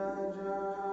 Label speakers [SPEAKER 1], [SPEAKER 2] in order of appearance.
[SPEAKER 1] إذا جاء